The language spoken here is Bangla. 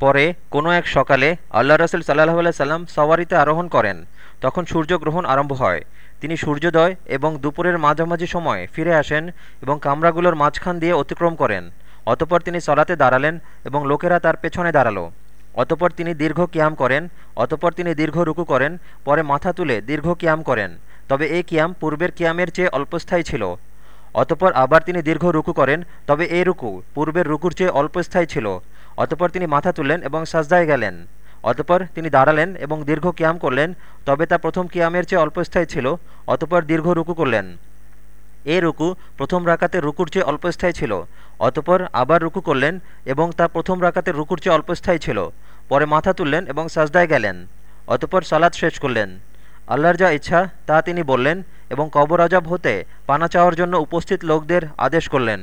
পরে কোনো এক সকালে আল্লাহ রসুল সাল্লাহ আল্লাহ সাল্লাম সওয়ারিতে আরোহণ করেন। তখন সূর্যগ্রহণ আরম্ভ হয়। তিনি সূর্যোদয় এবং দুপুরের মাঝামাঝি সময় ফিরে আসেন এবং কামরাগুলোর মাঝখান দিয়ে অতিক্রম করেন। অতপর তিনি সলাতে দাঁড়ালেন এবং লোকেরা তার পেছনে দাঁড়াল। অতপর তিনি দীর্ঘ কিয়াম করেন, অতপর তিনি দীর্ঘ রুকু করেন, পরে মাথা তুলে দীর্ঘ কিয়াম করেন। তবে এই কিয়াম পূর্বের কিয়ামের চেয়ে অল্পস্থায়ী ছিল। অতপর আবার তিনি দীর্ঘ রুকু করেন, তবে এই রুকু পূর্বের রুকুর চেয়ে অল্পস্থায়ী ছিল। অতপর তিনি মাথা তুললেন এবং সাজদায় গেলেন। অতপর তিনি দাঁড়ালেন এবং দীর্ঘ কিয়াম করলেন, তবে তা প্রথম কিয়ামের চেয়ে অল্পস্থায়ী ছিল, অতপর দীর্ঘ রুকু করলেন। এ রুকু প্রথম রাকাতে রুকুর চেয়ে অল্পস্থায়ী ছিল, অতপর আবার রুকু করলেন এবং তা প্রথম রাকাতে রুকুর চেয়ে অল্পস্থায়ী ছিল, পরে মাথা তুললেন এবং সাজদায় গেলেন, অতপর সালাদ শেষ করলেন। আল্লাহর যা ইচ্ছা, তা তিনি বললেন এবং কবর আজাব হতে পানা চাওয়ার জন্য উপস্থিত লোকদের আদেশ করলেন।